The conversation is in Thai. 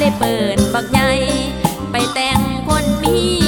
ได้เปิดบักใหญ่ ไปแต่งคนมี